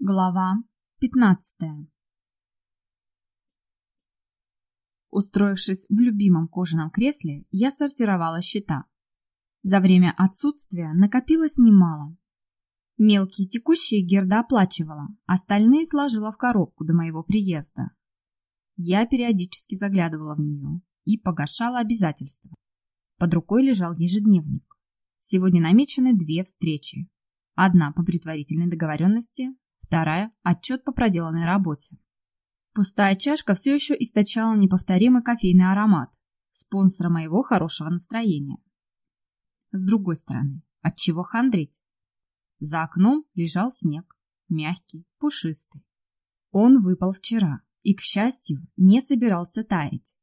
Глава 15 Устроившись в любимом кожаном кресле, я сортировала счета. За время отсутствия накопилось немало. Мелкие текущие Герда оплачивала, остальные сложила в коробку до моего приезда. Я периодически заглядывала в нее и погашала обязательства. Под рукой лежал ежедневник. Сегодня намечены две встречи. Одна по предварительной договоренности, Вторая – отчет по проделанной работе. Пустая чашка все еще источала неповторимый кофейный аромат, спонсора моего хорошего настроения. С другой стороны, от чего хандрить? За окном лежал снег, мягкий, пушистый. Он выпал вчера и, к счастью, не собирался таять.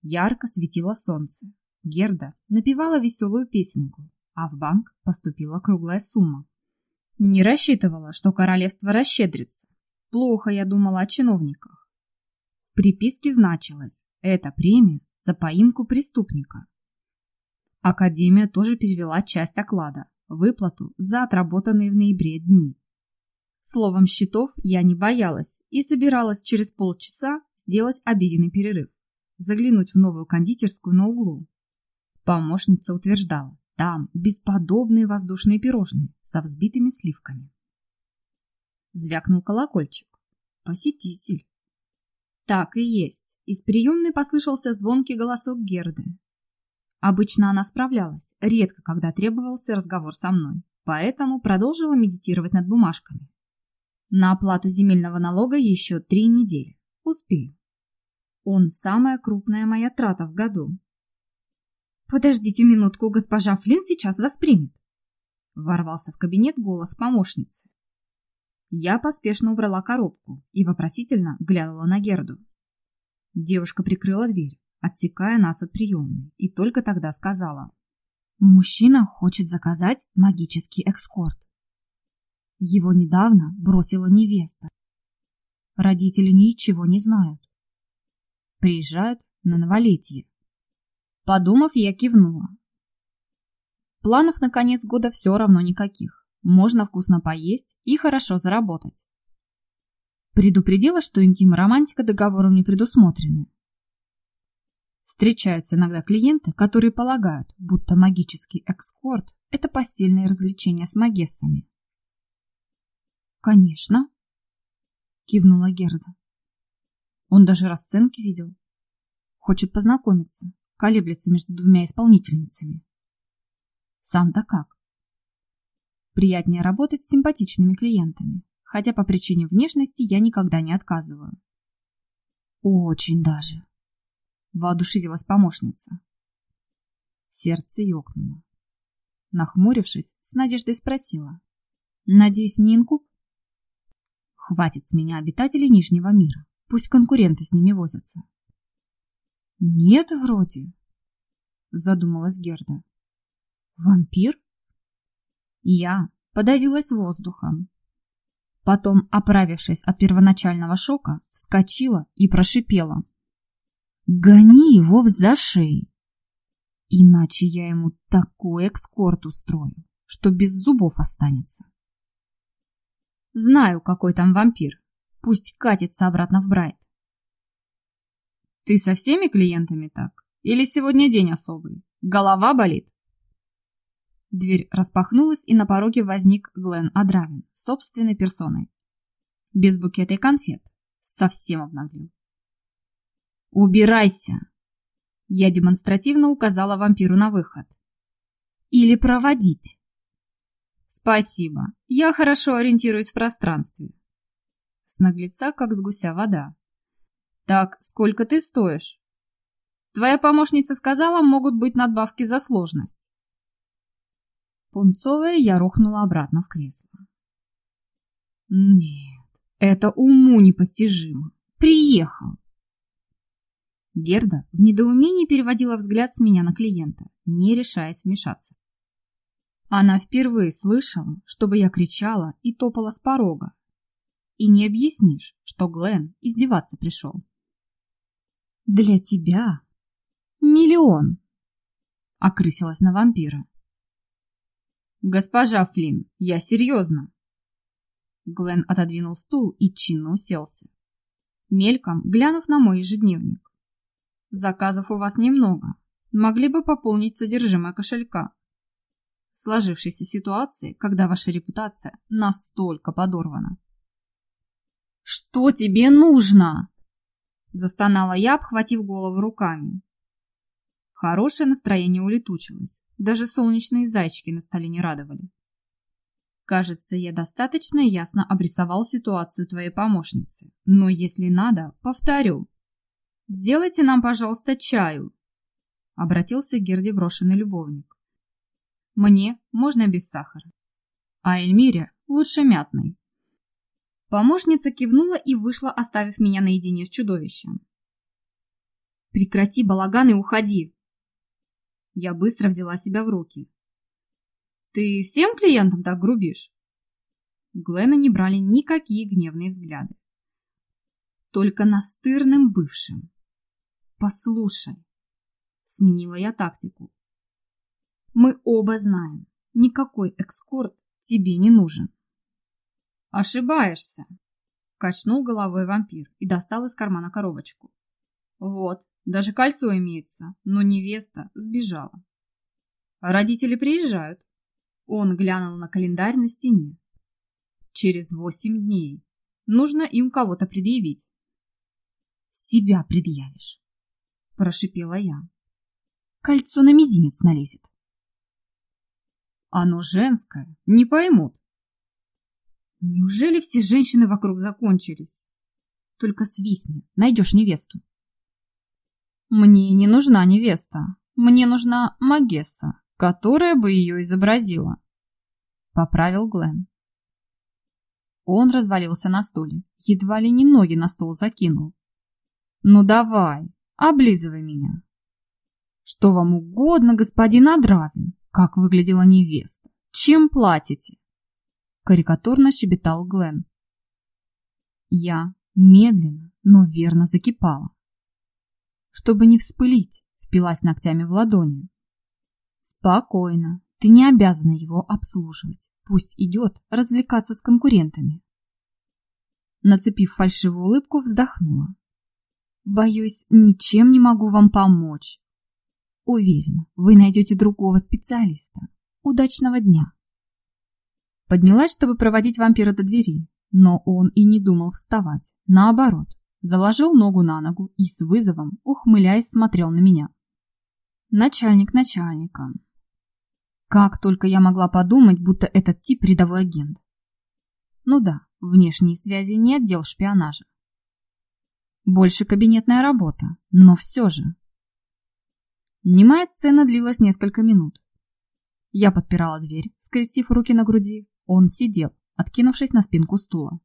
Ярко светило солнце. Герда напевала веселую песенку, а в банк поступила круглая сумма. Не рассчитывала, что королевство расщедрится. Плохо я думала о чиновниках. В приписке значилось «Это премия за поимку преступника». Академия тоже перевела часть оклада, выплату за отработанные в ноябре дни. Словом, счетов я не боялась и собиралась через полчаса сделать обеденный перерыв, заглянуть в новую кондитерскую на углу. Помощница утверждала, там бесподобные воздушные пирожные со взбитыми сливками. Звякнул колокольчик. Посетитель. Так и есть. Из приемной послышался звонкий голосок Герды. Обычно она справлялась, редко когда требовался разговор со мной, поэтому продолжила медитировать над бумажками. На оплату земельного налога еще три недели. Успею. Он самая крупная моя трата в году, «Подождите минутку, госпожа Флинн сейчас вас примет!» Ворвался в кабинет голос помощницы. Я поспешно убрала коробку и вопросительно глянула на Герду. Девушка прикрыла дверь, отсекая нас от приемной, и только тогда сказала. «Мужчина хочет заказать магический экскорт. Его недавно бросила невеста. Родители ничего не знают. Приезжают на новолетие. Подумав, я кивнула. Планов на конец года все равно никаких. Можно вкусно поесть и хорошо заработать. Предупредила, что интим и романтика договором не предусмотрены. Встречаются иногда клиенты, которые полагают, будто магический экскорт – это постельное развлечение с магессами. «Конечно», – кивнула Герда. Он даже расценки видел. Хочет познакомиться, колеблется между двумя исполнительницами. Сам-то как? Приятнее работать с симпатичными клиентами, хотя по причине внешности я никогда не отказываю. Очень даже. Воодушевилась помощница. Сердце ёкнуло. Нахмурившись, с надеждой спросила. Надеюсь, не инкуб? Хватит с меня обитателей Нижнего мира. Пусть конкуренты с ними возятся. Нет, вроде, задумалась Герда. Вампир? Я подавилась воздухом. Потом, оправившись от первоначального шока, вскочила и прошипела. «Гони его в зашей! Иначе я ему такой экскорт устрою, что без зубов останется!» «Знаю, какой там вампир. Пусть катится обратно в Брайт. Ты со всеми клиентами так? Или сегодня день особый? Голова болит? Дверь распахнулась, и на пороге возник Глен Адравин, собственной персоной. Без букета и конфет. Совсем обнаглел. «Убирайся!» Я демонстративно указала вампиру на выход. «Или проводить!» «Спасибо, я хорошо ориентируюсь в пространстве». С наглеца, как с гуся вода. Так, сколько ты стоишь? Твоя помощница сказала, могут быть надбавки за сложность. Пунцовая я рухнула обратно в кресло. Нет, это уму непостижимо. Приехал. Герда в недоумении переводила взгляд с меня на клиента, не решаясь вмешаться. Она впервые слышала, чтобы я кричала и топала с порога. И не объяснишь, что Глен издеваться пришел. Для тебя миллион, окрысилась на вампира. Госпожа Флинн, я серьезно. Глен отодвинул стул и чинно уселся. Мельком глянув на мой ежедневник. Заказов у вас немного. Могли бы пополнить содержимое кошелька. В сложившейся ситуации, когда ваша репутация настолько подорвана. «Что тебе нужно?» Застонала я, обхватив голову руками. Хорошее настроение улетучилось. Даже солнечные зайчики на столе не радовали. Кажется, я достаточно ясно обрисовал ситуацию твоей помощницы. Но если надо, повторю. Сделайте нам, пожалуйста, чаю. Обратился к Герде брошенный любовник. Мне можно без сахара. А Эльмире лучше мятный. Помощница кивнула и вышла, оставив меня наедине с чудовищем. «Прекрати балаган и уходи!» Я быстро взяла себя в руки. «Ты всем клиентам так грубишь?» Глена не брали никакие гневные взгляды. Только настырным бывшим. «Послушай», — сменила я тактику. «Мы оба знаем, никакой экскорт тебе не нужен». «Ошибаешься», — качнул головой вампир и достал из кармана коробочку. «Вот, даже кольцо имеется, но невеста сбежала. Родители приезжают. Он глянул на календарь на стене. Через восемь дней. Нужно им кого-то предъявить. Себя предъявишь, прошипела я. Кольцо на мизинец налезет. Оно женское, не поймут. Неужели все женщины вокруг закончились? Только свистни, найдешь невесту. Мне не нужна невеста. Мне нужна Магесса, которая бы ее изобразила. Поправил Глен. Он развалился на стуле, едва ли не ноги на стол закинул. Ну давай, облизывай меня. Что вам угодно, господин Адравин? Как выглядела невеста? Чем платите? Карикатурно щебетал Глен. Я медленно, но верно закипала чтобы не вспылить, впилась ногтями в ладони. Спокойно, ты не обязана его обслуживать. Пусть идет развлекаться с конкурентами. Нацепив фальшивую улыбку, вздохнула. Боюсь, ничем не могу вам помочь. Уверена, вы найдете другого специалиста. Удачного дня. Поднялась, чтобы проводить вампира до двери, но он и не думал вставать. Наоборот, заложил ногу на ногу и с вызовом, ухмыляясь, смотрел на меня. Начальник начальника. Как только я могла подумать, будто этот тип рядовой агент. Ну да, внешние связи не отдел шпионажа. Больше кабинетная работа, но все же. Немая сцена длилась несколько минут. Я подпирала дверь, скрестив руки на груди. Он сидел, откинувшись на спинку стула.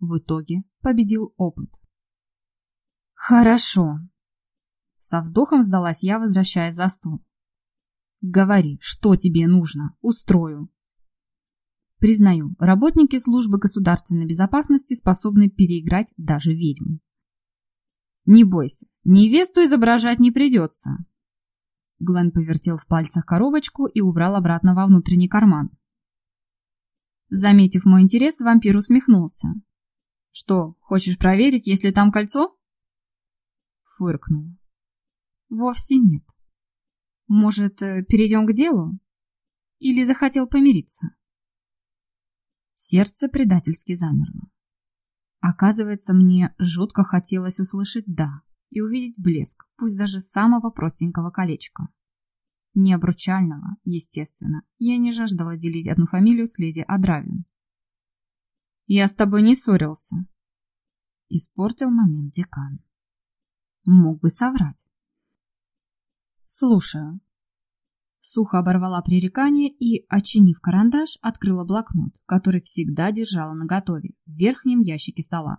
В итоге победил опыт. Хорошо. Со вздохом сдалась я, возвращаясь за стол. Говори, что тебе нужно, устрою. Признаю, работники службы государственной безопасности способны переиграть даже ведьму. Не бойся, невесту изображать не придется. Глен повертел в пальцах коробочку и убрал обратно во внутренний карман. Заметив мой интерес, вампир усмехнулся. Что, хочешь проверить, есть ли там кольцо? Фыркнула. Вовсе нет. Может, э, перейдем к делу? Или захотел помириться? Сердце предательски замерло. Оказывается, мне жутко хотелось услышать «да» и увидеть блеск, пусть даже самого простенького колечка. Не обручального, естественно. Я не жаждала делить одну фамилию с леди Адравин. Я с тобой не ссорился. Испортил момент декан. Мог бы соврать. Слушаю. Сухо оборвала пререкание и, очинив карандаш, открыла блокнот, который всегда держала наготове в верхнем ящике стола.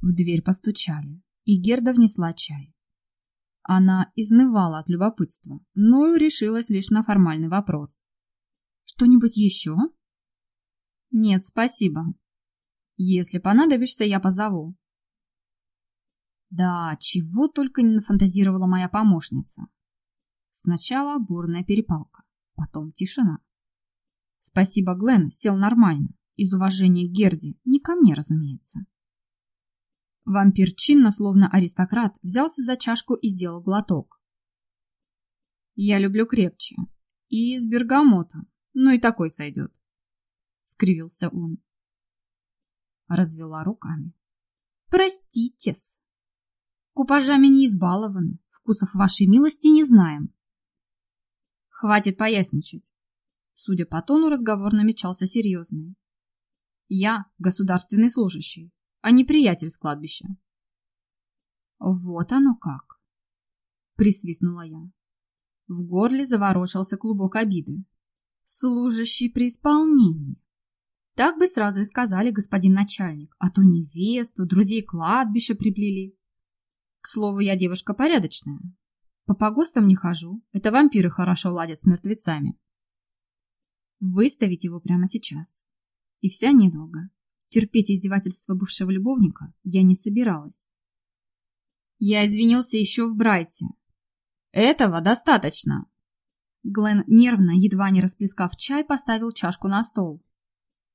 В дверь постучали, и Герда внесла чай. Она изнывала от любопытства, но решилась лишь на формальный вопрос. «Что-нибудь еще?» Нет, спасибо. Если понадобишься, я позову. Да, чего только не нафантазировала моя помощница. Сначала бурная перепалка, потом тишина. Спасибо, Глен сел нормально. Из уважения к Герди, не ко мне, разумеется. Вампир чинно, словно аристократ, взялся за чашку и сделал глоток. Я люблю крепче. И с бергамотом. Ну и такой сойдет. Скривился он. Развела руками. Простите-с. Купажами не избалованы. Вкусов вашей милости не знаем. Хватит поясничать. Судя по тону, разговор намечался серьезный. Я государственный служащий, а не приятель с кладбища. Вот оно как. Присвистнула я. В горле заворочался клубок обиды. Служащий при исполнении. Так бы сразу и сказали, господин начальник, а то невесту, друзей кладбища приплели. К слову, я девушка порядочная. По погостам не хожу, это вампиры хорошо ладят с мертвецами. Выставить его прямо сейчас. И вся недолго. Терпеть издевательства бывшего любовника я не собиралась. Я извинился еще в Брайте. Этого достаточно. Глен нервно, едва не расплескав чай, поставил чашку на стол.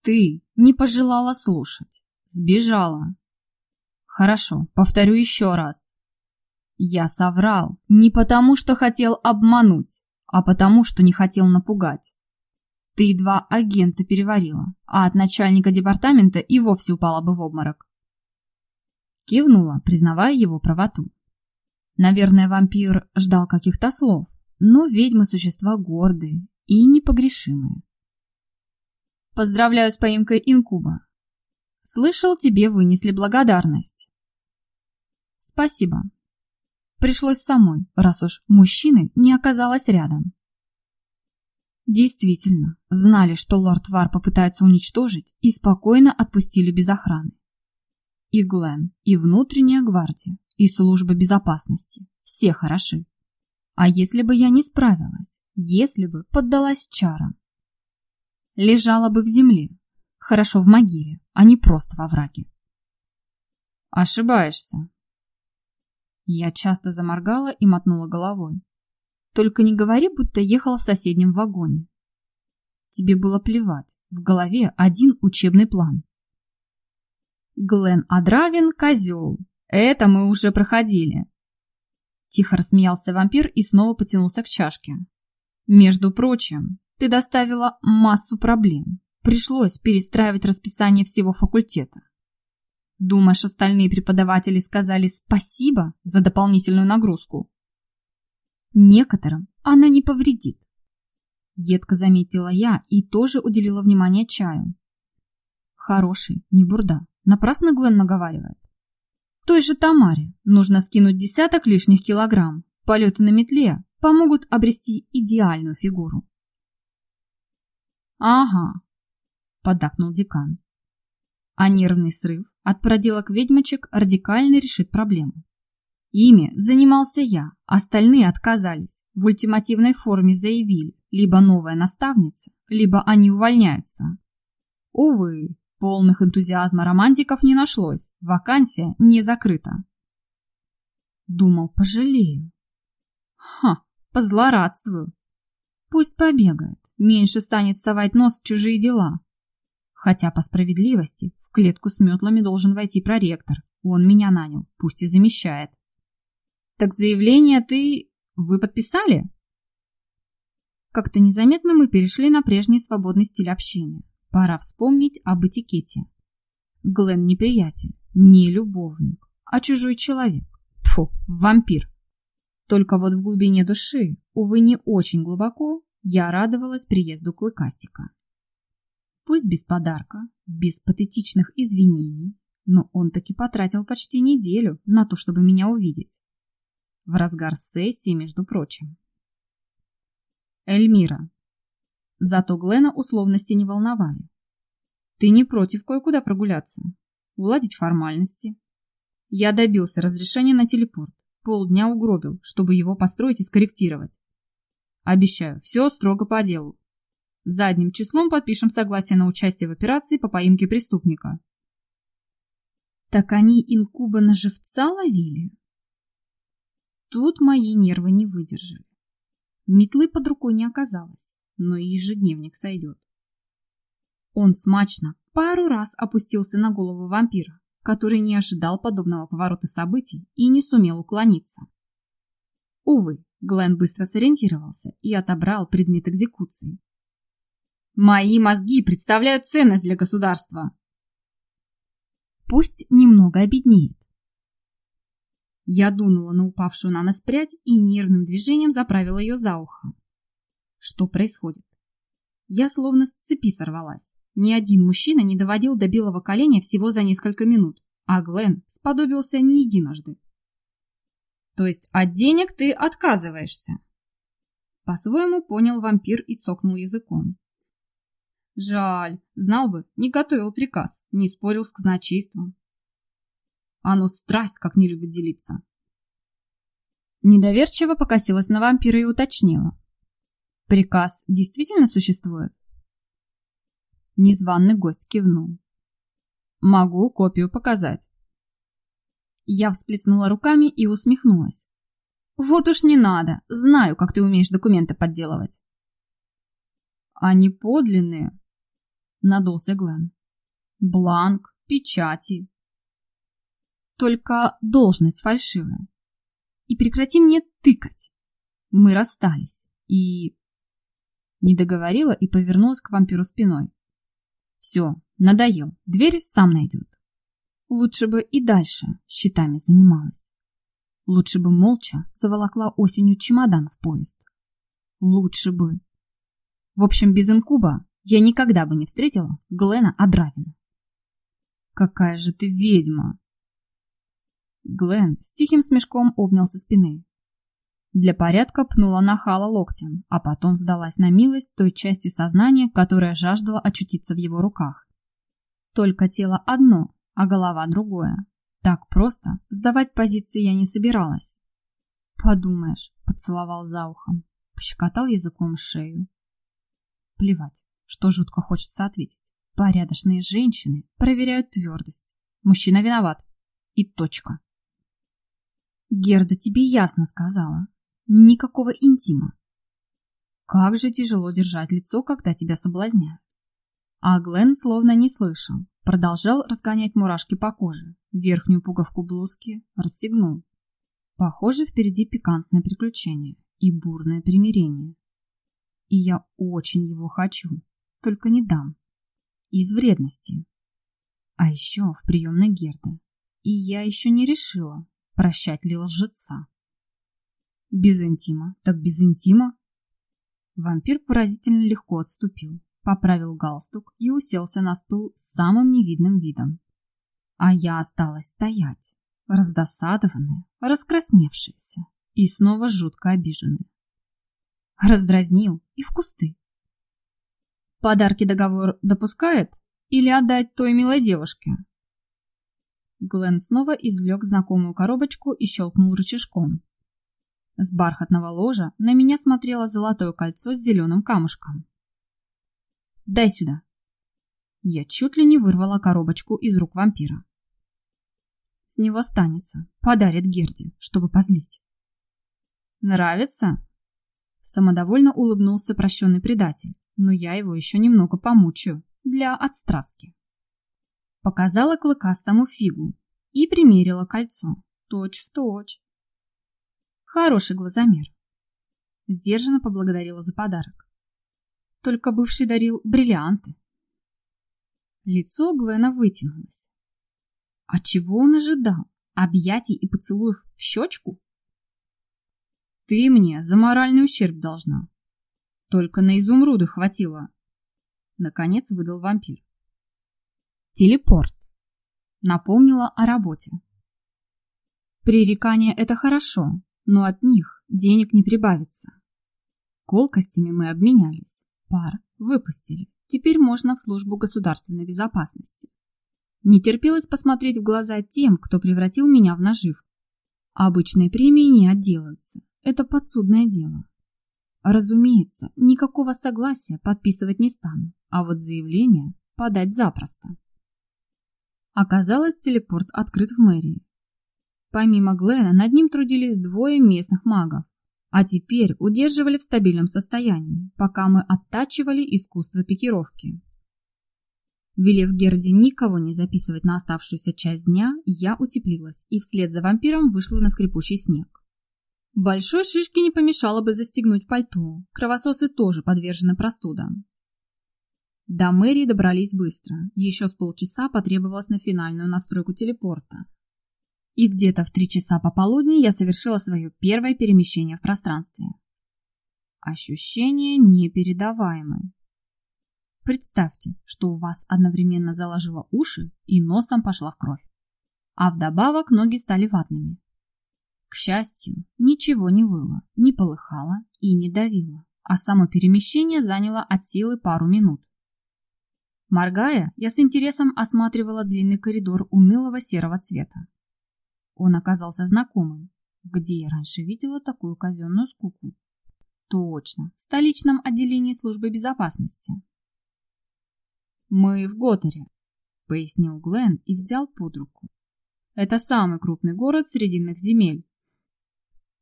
Ты не пожелала слушать. Сбежала. Хорошо, повторю еще раз. Я соврал не потому, что хотел обмануть, а потому, что не хотел напугать. Ты два агента переварила, а от начальника департамента и вовсе упала бы в обморок. Кивнула, признавая его правоту. Наверное, вампир ждал каких-то слов, но ведьмы существа гордые и непогрешимые. Поздравляю с поимкой инкуба. Слышал, тебе вынесли благодарность. Спасибо. Пришлось самой, раз уж мужчины не оказалось рядом. Действительно, знали, что лорд Вар попытается уничтожить, и спокойно отпустили без охраны. И Глен, и внутренняя гвардия, и служба безопасности. Все хороши. А если бы я не справилась? Если бы поддалась чарам? Лежала бы в земле. Хорошо в могиле, а не просто во враге. Ошибаешься. Я часто заморгала и мотнула головой. Только не говори, будто ехала в соседнем вагоне. Тебе было плевать. В голове один учебный план. Глен Адравин – козел. Это мы уже проходили. Тихо рассмеялся вампир и снова потянулся к чашке. Между прочим, ты доставила массу проблем. Пришлось перестраивать расписание всего факультета. Думаешь, остальные преподаватели сказали спасибо за дополнительную нагрузку? Некоторым она не повредит. Едко заметила я и тоже уделила внимание чаю. Хороший, не бурда. Напрасно Глен наговаривает. Той же Тамаре нужно скинуть десяток лишних килограмм. Полеты на метле помогут обрести идеальную фигуру. Ага, поддакнул декан. А нервный срыв от проделок ведьмочек радикально решит проблему. Ими занимался я, остальные отказались. В ультимативной форме заявили, либо новая наставница, либо они увольняются. Увы, полных энтузиазма романтиков не нашлось, вакансия не закрыта. Думал, пожалею. Ха, позлорадствую. Пусть побегает, меньше станет совать нос в чужие дела. Хотя по справедливости в клетку с метлами должен войти проректор. Он меня нанял, пусть и замещает. Так заявление ты... Вы подписали? Как-то незаметно мы перешли на прежний свободный стиль общения. Пора вспомнить об этикете. Глен не приятель, не любовник, а чужой человек. Тьфу, вампир. Только вот в глубине души, увы, не очень глубоко, я радовалась приезду Клыкастика. Пусть без подарка, без патетичных извинений, но он таки потратил почти неделю на то, чтобы меня увидеть в разгар сессии, между прочим. Эльмира. Зато Глена условности не волновали. Ты не против кое-куда прогуляться? Уладить формальности? Я добился разрешения на телепорт. Полдня угробил, чтобы его построить и скорректировать. Обещаю, все строго по делу. Задним числом подпишем согласие на участие в операции по поимке преступника. Так они инкуба на живца ловили? Тут мои нервы не выдержали. Метлы под рукой не оказалось, но и ежедневник сойдет. Он смачно пару раз опустился на голову вампира, который не ожидал подобного поворота событий и не сумел уклониться. Увы, Глен быстро сориентировался и отобрал предмет экзекуции. «Мои мозги представляют ценность для государства!» Пусть немного обеднеет. Я дунула на упавшую на нас прядь и нервным движением заправила ее за ухо. Что происходит? Я словно с цепи сорвалась. Ни один мужчина не доводил до белого коленя всего за несколько минут, а Глен сподобился не единожды. То есть от денег ты отказываешься? По-своему понял вампир и цокнул языком. Жаль, знал бы, не готовил приказ, не спорил с казначейством. Оно страсть как не любит делиться. Недоверчиво покосилась на вампира и уточнила. Приказ действительно существует? Незваный гость кивнул. Могу копию показать. Я всплеснула руками и усмехнулась. Вот уж не надо, знаю, как ты умеешь документы подделывать. Они подлинные, надулся Глен. Бланк, печати. Только должность фальшивая. И прекрати мне тыкать. Мы расстались. И... Не договорила и повернулась к вампиру спиной. Все, надоел. Дверь сам найдет. Лучше бы и дальше счетами занималась. Лучше бы молча заволокла осенью чемодан в поезд. Лучше бы. В общем, без инкуба я никогда бы не встретила Глена Адравина. Какая же ты ведьма! Глен с тихим смешком обнял со спины. Для порядка пнула нахала локтем, а потом сдалась на милость той части сознания, которая жаждала очутиться в его руках. Только тело одно а голова другое. Так просто сдавать позиции я не собиралась. Подумаешь, поцеловал за ухом, пощекотал языком шею. Плевать, что жутко хочется ответить. Порядочные женщины проверяют твердость. Мужчина виноват. И точка. Герда тебе ясно сказала. Никакого интима. Как же тяжело держать лицо, когда тебя соблазняют. А Глен словно не слышал, Продолжал разгонять мурашки по коже. Верхнюю пуговку блузки расстегнул. Похоже, впереди пикантное приключение и бурное примирение. И я очень его хочу, только не дам. Из вредности. А еще в приемной Герды. И я еще не решила, прощать ли лжеца. Без интима, так без интима. Вампир поразительно легко отступил поправил галстук и уселся на стул с самым невидным видом. А я осталась стоять, раздосадованная, раскрасневшаяся и снова жутко обиженная. Раздразнил и в кусты. Подарки договор допускает или отдать той милой девушке? Глен снова извлек знакомую коробочку и щелкнул рычажком. С бархатного ложа на меня смотрело золотое кольцо с зеленым камушком. Дай сюда. Я чуть ли не вырвала коробочку из рук вампира. С него останется, подарит Герде, чтобы позлить. Нравится? Самодовольно улыбнулся прощенный предатель, но я его еще немного помучаю для отстрастки. Показала клыкастому фигу и примерила кольцо, точь в точь. Хороший глазомер. Сдержанно поблагодарила за подарок только бывший дарил бриллианты. Лицо Глена вытянулось. А чего он ожидал? Объятий и поцелуев в щечку? Ты мне за моральный ущерб должна. Только на изумруды хватило. Наконец выдал вампир. Телепорт. Напомнила о работе. Пререкания – это хорошо, но от них денег не прибавится. Колкостями мы обменялись. Пар выпустили. Теперь можно в службу государственной безопасности. Не терпелось посмотреть в глаза тем, кто превратил меня в наживку. Обычные премии не отделаются. Это подсудное дело. Разумеется, никакого согласия подписывать не стану, а вот заявление подать запросто. Оказалось, телепорт открыт в мэрии. Помимо Глена, над ним трудились двое местных магов, а теперь удерживали в стабильном состоянии, пока мы оттачивали искусство пикировки. Велев Герде никого не записывать на оставшуюся часть дня, я утеплилась и вслед за вампиром вышла на скрипучий снег. Большой шишке не помешало бы застегнуть пальто, кровососы тоже подвержены простудам. До мэрии добрались быстро, еще с полчаса потребовалось на финальную настройку телепорта. И где-то в три часа пополудни я совершила свое первое перемещение в пространстве. Ощущения непередаваемые. Представьте, что у вас одновременно заложило уши и носом пошла кровь. А вдобавок ноги стали ватными. К счастью, ничего не выло, не полыхало и не давило, а само перемещение заняло от силы пару минут. Моргая, я с интересом осматривала длинный коридор унылого серого цвета. Он оказался знакомым. Где я раньше видела такую казенную скуку? Точно, в столичном отделении службы безопасности. «Мы в Готере», — пояснил Глен и взял под руку. «Это самый крупный город срединных земель».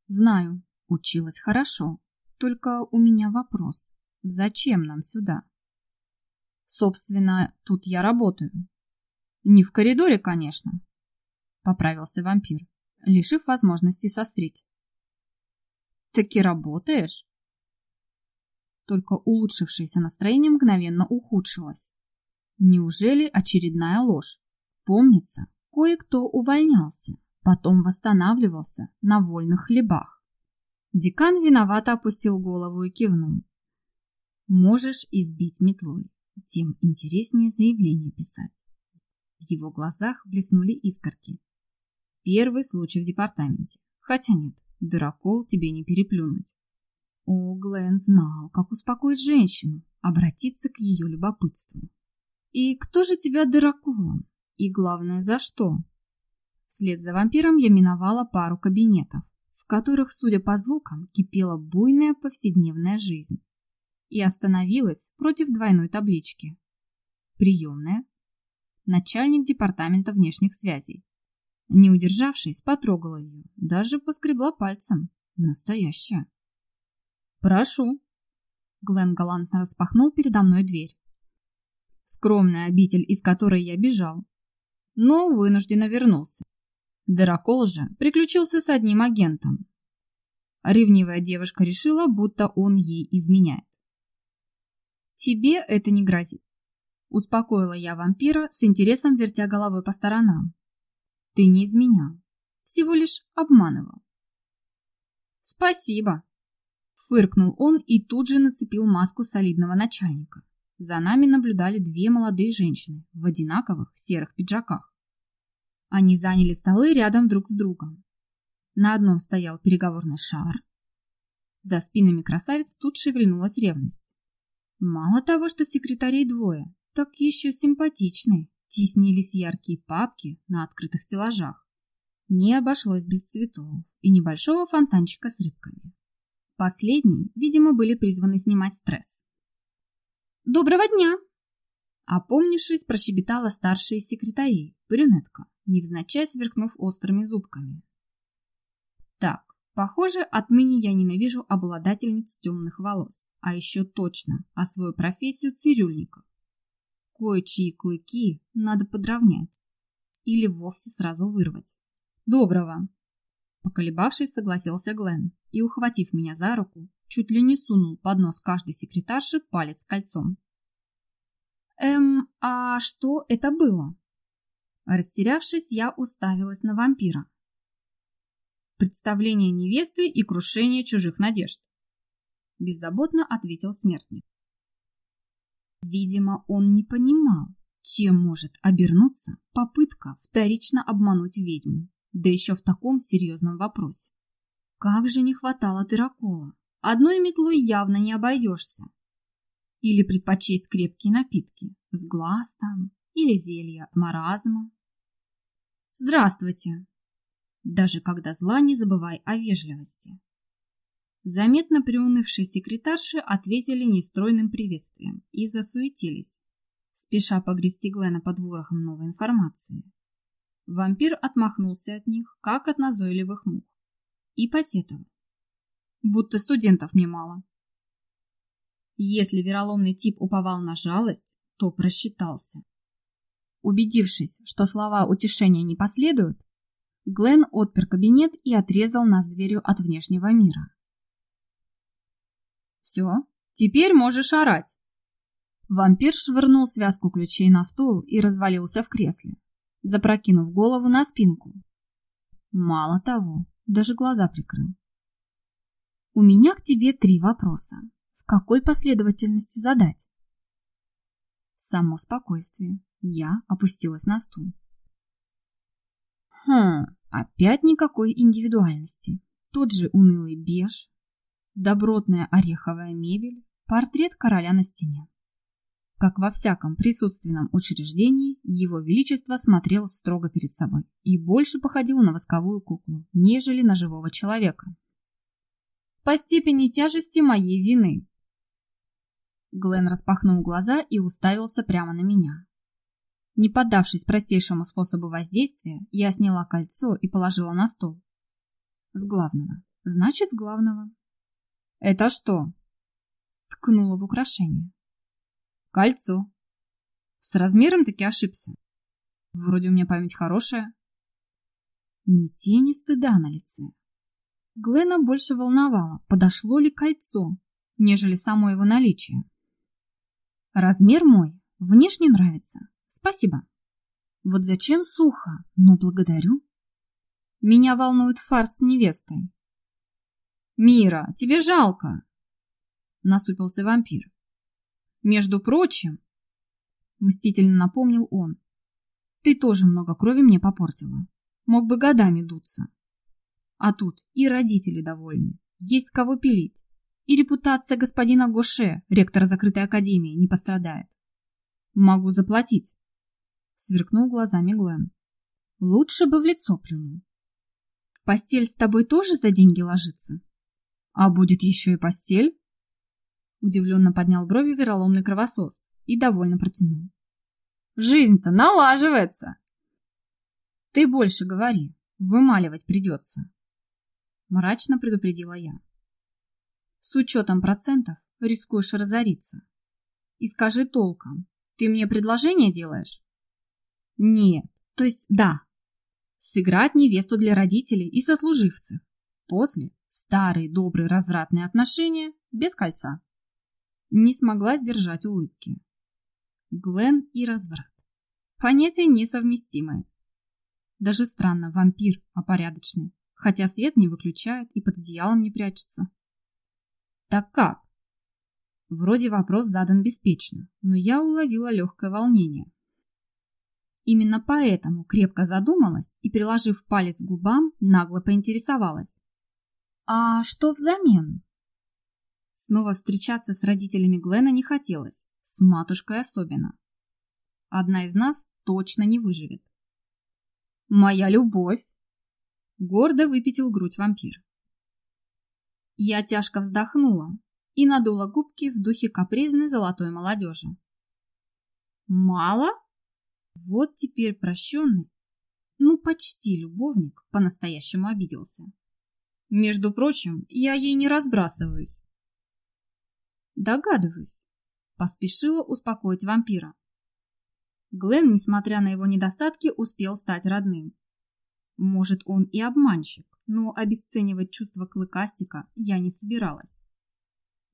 «Знаю, училась хорошо, только у меня вопрос. Зачем нам сюда?» «Собственно, тут я работаю». «Не в коридоре, конечно», — поправился вампир, лишив возможности сострить. «Таки работаешь?» Только улучшившееся настроение мгновенно ухудшилось. Неужели очередная ложь? Помнится, кое-кто увольнялся, потом восстанавливался на вольных хлебах. Декан виновато опустил голову и кивнул. Можешь избить метлой, тем интереснее заявление писать. В его глазах блеснули искорки. Первый случай в департаменте. Хотя нет, дырокол тебе не переплюнуть. О, Глен знал, как успокоить женщину, обратиться к ее любопытству. И кто же тебя дыроколом? И главное, за что? Вслед за вампиром я миновала пару кабинетов, в которых, судя по звукам, кипела буйная повседневная жизнь. И остановилась против двойной таблички. Приемная. Начальник департамента внешних связей. Не удержавшись, потрогала ее, даже поскребла пальцем. Настоящая. «Прошу». Глен галантно распахнул передо мной дверь скромная обитель, из которой я бежал, но вынужденно вернулся. Дракол же приключился с одним агентом. Ревнивая девушка решила, будто он ей изменяет. «Тебе это не грозит», — успокоила я вампира с интересом вертя головой по сторонам. «Ты не изменял, всего лишь обманывал». «Спасибо», — фыркнул он и тут же нацепил маску солидного начальника. За нами наблюдали две молодые женщины в одинаковых серых пиджаках. Они заняли столы рядом друг с другом. На одном стоял переговорный шар. За спинами красавиц тут шевельнулась ревность. Мало того, что секретарей двое, так еще симпатичные. Теснились яркие папки на открытых стеллажах. Не обошлось без цветов и небольшого фонтанчика с рыбками. Последние, видимо, были призваны снимать стресс. «Доброго дня!» Опомнившись, прощебетала старшая из секретарей, брюнетка, невзначай сверкнув острыми зубками. Так, похоже, отныне я ненавижу обладательниц темных волос, а еще точно о свою профессию цирюльников. Кое-чьи клыки надо подровнять или вовсе сразу вырвать. Доброго! Поколебавшись, согласился Глен и, ухватив меня за руку, чуть ли не сунул под нос каждой секретарши палец с кольцом. «Эм, а что это было?» Растерявшись, я уставилась на вампира. «Представление невесты и крушение чужих надежд», – беззаботно ответил смертник. Видимо, он не понимал, чем может обернуться попытка вторично обмануть ведьму, да еще в таком серьезном вопросе. Как же не хватало дырокола! Одной метлой явно не обойдешься. Или предпочесть крепкие напитки с глаз там, или зелья маразма. Здравствуйте! Даже когда зла, не забывай о вежливости. Заметно приунывшие секретарши ответили нестройным приветствием и засуетились, спеша погрести Глена под ворохом новой информации. Вампир отмахнулся от них, как от назойливых мух, и посетовал будто студентов мне мало. Если вероломный тип уповал на жалость, то просчитался. Убедившись, что слова утешения не последуют, Глен отпер кабинет и отрезал нас дверью от внешнего мира. «Все, теперь можешь орать!» Вампир швырнул связку ключей на стол и развалился в кресле, запрокинув голову на спинку. Мало того, даже глаза прикрыл. У меня к тебе три вопроса. В какой последовательности задать? Само спокойствие. Я опустилась на стул. Хм, опять никакой индивидуальности. Тот же унылый беж, добротная ореховая мебель, портрет короля на стене. Как во всяком присутственном учреждении, его величество смотрел строго перед собой и больше походил на восковую куклу, нежели на живого человека. По степени тяжести моей вины. Глен распахнул глаза и уставился прямо на меня. Не поддавшись простейшему способу воздействия, я сняла кольцо и положила на стол. С главного. Значит, с главного. «Это что?» Ткнула в украшение. Кольцо. С размером таки ошибся. Вроде у меня память хорошая. Ни тени стыда на лице. Глена больше волновало, подошло ли кольцо, нежели само его наличие. Размер мой, внешне нравится. Спасибо. Вот зачем сухо, но благодарю. Меня волнует фарс с невестой. Мира, тебе жалко, насупился вампир. Между прочим, мстительно напомнил он, ты тоже много крови мне попортила. Мог бы годами дуться. А тут и родители довольны, есть кого пилить. И репутация господина Гоше, ректора закрытой академии, не пострадает. Могу заплатить. Сверкнул глазами Глен. Лучше бы в лицо плюнул. Постель с тобой тоже за деньги ложится? А будет еще и постель? Удивленно поднял брови вероломный кровосос и довольно протянул. Жизнь-то налаживается. Ты больше говори, вымаливать придется. Мрачно предупредила я. С учетом процентов рискуешь разориться. И скажи толком, ты мне предложение делаешь? Нет, то есть да. Сыграть невесту для родителей и сослуживцев. После старые добрые развратные отношения без кольца. Не смогла сдержать улыбки. Глен и разврат. Понятия несовместимые. Даже странно, вампир, а порядочный. Хотя свет не выключает и под одеялом не прячется. Так как? Вроде вопрос задан беспечно, но я уловила легкое волнение. Именно поэтому крепко задумалась и, приложив палец к губам, нагло поинтересовалась. «А что взамен?» Снова встречаться с родителями Глена не хотелось, с матушкой особенно. Одна из нас точно не выживет. «Моя любовь!» Гордо выпятил грудь вампир. Я тяжко вздохнула и надула губки в духе капризной золотой молодежи. «Мало?» Вот теперь прощенный, ну почти любовник, по-настоящему обиделся. Между прочим, я ей не разбрасываюсь. Догадываюсь. Поспешила успокоить вампира. Глен, несмотря на его недостатки, успел стать родным. Может, он и обманщик, но обесценивать чувство клыкастика я не собиралась.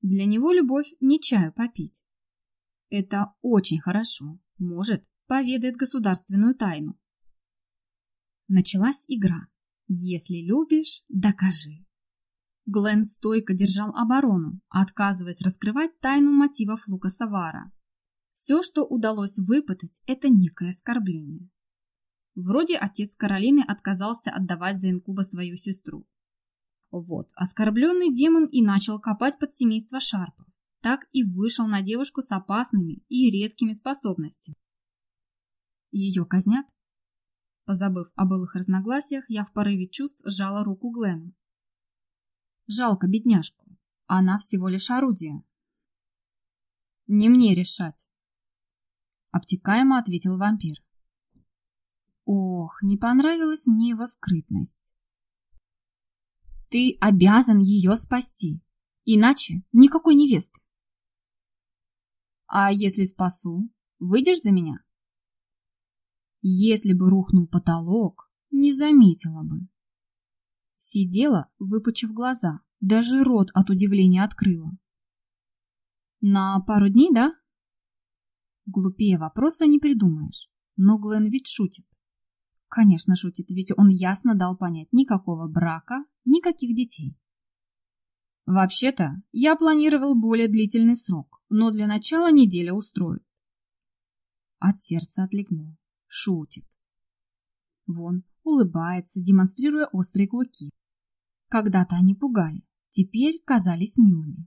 Для него любовь не чаю попить. Это очень хорошо. Может, поведает государственную тайну. Началась игра. Если любишь, докажи. Глен стойко держал оборону, отказываясь раскрывать тайну мотивов Лука Савара. Все, что удалось выпытать, это некое оскорбление. Вроде отец Каролины отказался отдавать за инкуба свою сестру. Вот, оскорбленный демон и начал копать под семейство Шарпов. Так и вышел на девушку с опасными и редкими способностями. Ее казнят? Позабыв о былых разногласиях, я в порыве чувств сжала руку Глена. Жалко бедняжку. Она всего лишь орудие. Не мне решать. Обтекаемо ответил вампир. Ох, не понравилась мне его скрытность. Ты обязан ее спасти, иначе никакой невесты. А если спасу, выйдешь за меня? Если бы рухнул потолок, не заметила бы. Сидела, выпучив глаза, даже рот от удивления открыла. На пару дней, да? Глупее вопроса не придумаешь, но Глен ведь шутит. Конечно, шутит, ведь он ясно дал понять никакого брака, никаких детей. Вообще-то, я планировал более длительный срок, но для начала неделя устроит. От сердца отлегло. Шутит. Вон, улыбается, демонстрируя острые клыки. Когда-то они пугали, теперь казались милыми.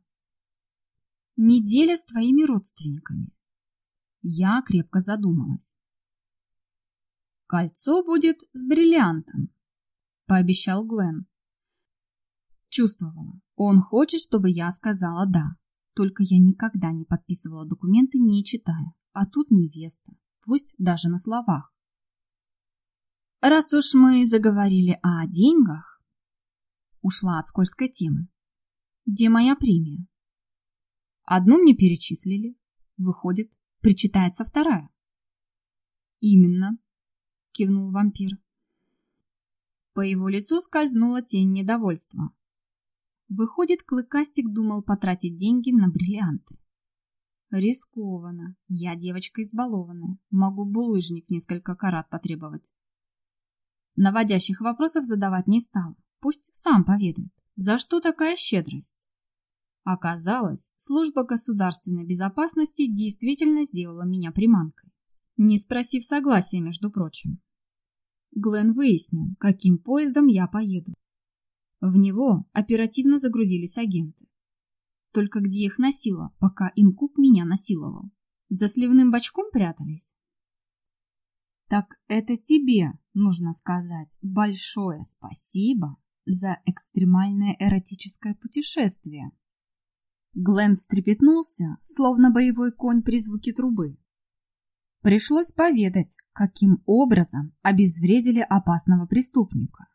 Неделя с твоими родственниками. Я крепко задумалась. Кольцо будет с бриллиантом, пообещал Глен. Чувствовала, он хочет, чтобы я сказала «да». Только я никогда не подписывала документы, не читая. А тут невеста, пусть даже на словах. Раз уж мы заговорили о деньгах, ушла от скользкой темы. Где моя премия? Одну мне перечислили. Выходит, причитается вторая. Именно, кивнул вампир. По его лицу скользнула тень недовольства. Выходит, Клыкастик думал потратить деньги на бриллианты. Рискованно. Я девочка избалованная. Могу булыжник несколько карат потребовать. Наводящих вопросов задавать не стал. Пусть сам поведает, за что такая щедрость. Оказалось, служба государственной безопасности действительно сделала меня приманкой. Не спросив согласия, между прочим. Глен выяснил, каким поездом я поеду. В него оперативно загрузились агенты. Только где их носило, пока инкуб меня насиловал? За сливным бачком прятались? Так это тебе нужно сказать большое спасибо за экстремальное эротическое путешествие. Глен встрепетнулся, словно боевой конь при звуке трубы. Пришлось поведать, каким образом обезвредили опасного преступника.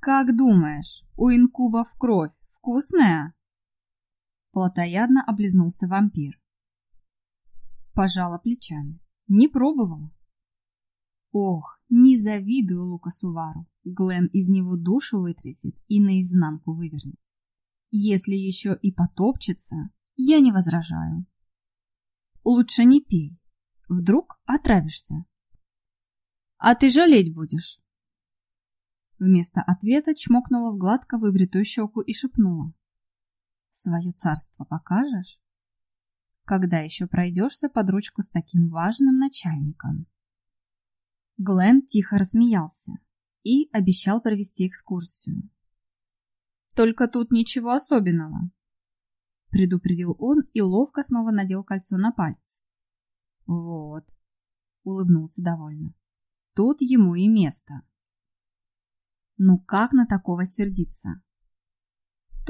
«Как думаешь, у инкубов кровь вкусная?» Платоядно облизнулся вампир. Пожала плечами. Не пробовала. Ох, не завидую Лукасу Вару. Глен из него душу вытрясет и наизнанку вывернет. Если еще и потопчется, я не возражаю. Лучше не пей. Вдруг отравишься. А ты жалеть будешь. Вместо ответа чмокнула в гладко выбритую щеку и шепнула. Свое царство покажешь? Когда еще пройдешься под ручку с таким важным начальником? Глен тихо рассмеялся и обещал провести экскурсию. Только тут ничего особенного, предупредил он и ловко снова надел кольцо на палец. Вот, улыбнулся довольно. Тут ему и место. Ну как на такого сердиться?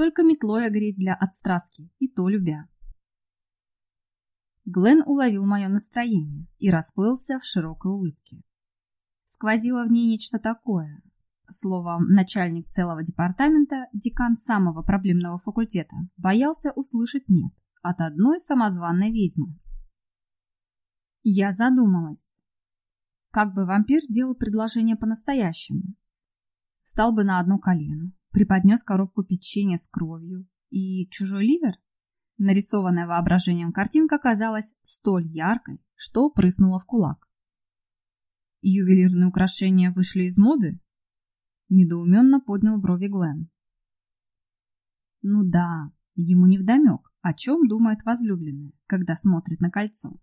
Только метлой огреть для отстраски, и то любя. Глен уловил мое настроение и расплылся в широкой улыбке. Сквозило в ней нечто такое. Словом, начальник целого департамента, декан самого проблемного факультета, боялся услышать «нет» от одной самозванной ведьмы. Я задумалась. Как бы вампир делал предложение по-настоящему? Встал бы на одно колено, преподнес коробку печенья с кровью и чужой ливер? Нарисованная воображением картинка казалась столь яркой, что прыснула в кулак. Ювелирные украшения вышли из моды? Недоуменно поднял брови Глен. Ну да, ему невдомек, о чем думает возлюбленная, когда смотрит на кольцо.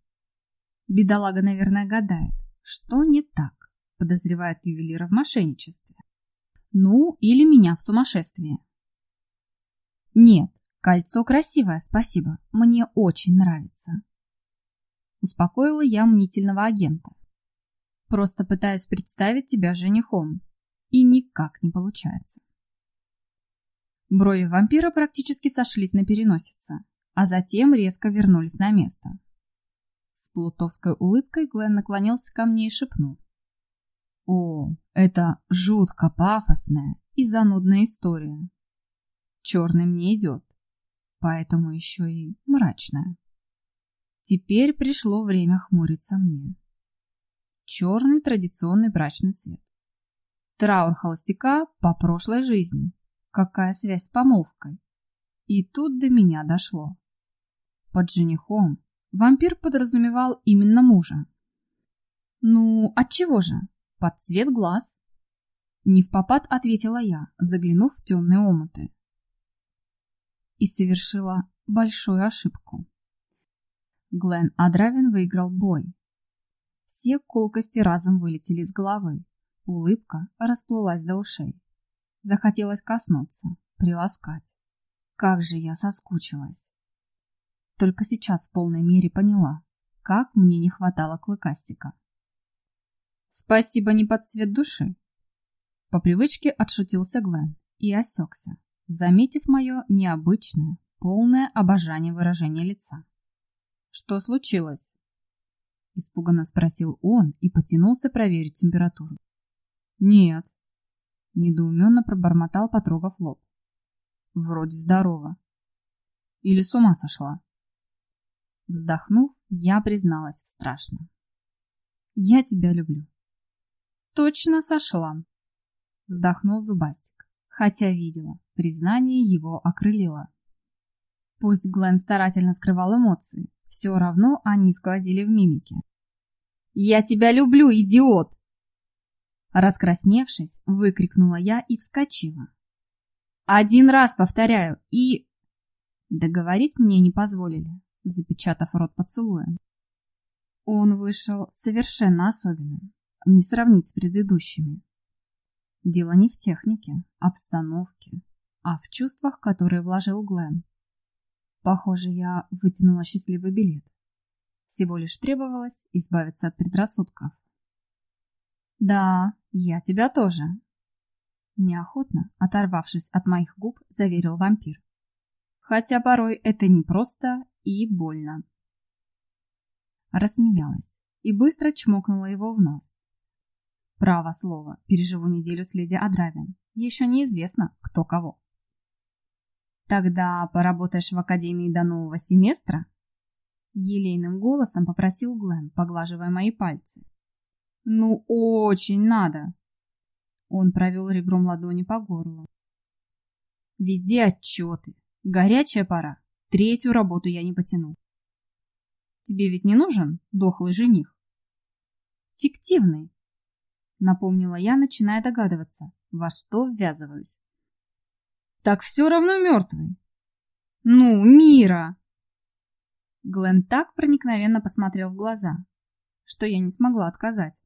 Бедолага, наверное, гадает, что не так, подозревает ювелира в мошенничестве. Ну, или меня в сумасшествии. Нет, кольцо красивое, спасибо. Мне очень нравится. Успокоила я мнительного агента. Просто пытаюсь представить тебя женихом. И никак не получается. Брови вампира практически сошлись на переносице, а затем резко вернулись на место. С плутовской улыбкой Глен наклонился ко мне и шепнул. О, это жутко пафосная и занудная история. Черный мне идет, поэтому еще и мрачная. Теперь пришло время хмуриться мне. Черный традиционный брачный цвет. Траур холостяка по прошлой жизни. Какая связь с помолвкой? И тут до меня дошло. Под женихом вампир подразумевал именно мужа. Ну, от чего же? Под цвет глаз. Не в попад ответила я, заглянув в темные омуты. И совершила большую ошибку. Глен Адравин выиграл бой. Все колкости разом вылетели из головы. Улыбка расплылась до ушей. Захотелось коснуться, приласкать. Как же я соскучилась. Только сейчас в полной мере поняла, как мне не хватало клыкастика. Спасибо не под цвет души. По привычке отшутился Глен и осекся, заметив мое необычное, полное обожание выражение лица. Что случилось? Испуганно спросил он и потянулся проверить температуру. Нет. Недоуменно пробормотал, потрогав лоб. Вроде здорово. Или с ума сошла? Вздохнув, я призналась в страшном. Я тебя люблю. Точно сошла. Вздохнул Зубастик, хотя видела, признание его окрылило. Пусть Глен старательно скрывал эмоции, все равно они сквозили в мимике. «Я тебя люблю, идиот!» Раскрасневшись, выкрикнула я и вскочила. «Один раз повторяю, и...» Договорить мне не позволили, запечатав рот поцелуем. Он вышел совершенно особенным, не сравнить с предыдущими. Дело не в технике, обстановке, а в чувствах, которые вложил Глен. Похоже, я вытянула счастливый билет. Всего лишь требовалось избавиться от предрассудков. «Да, я тебя тоже», — неохотно, оторвавшись от моих губ, заверил вампир. «Хотя порой это не просто и больно». Рассмеялась и быстро чмокнула его в нос. Право слово, переживу неделю с леди Адравин. Еще неизвестно, кто кого. Тогда поработаешь в академии до нового семестра? Елейным голосом попросил Глен, поглаживая мои пальцы. Ну, очень надо. Он провел ребром ладони по горлу. Везде отчеты. Горячая пора. Третью работу я не потяну. Тебе ведь не нужен дохлый жених? Фиктивный. Напомнила я, начиная догадываться, во что ввязываюсь. Так все равно мертвый. Ну, Мира! Глен так проникновенно посмотрел в глаза, что я не смогла отказать.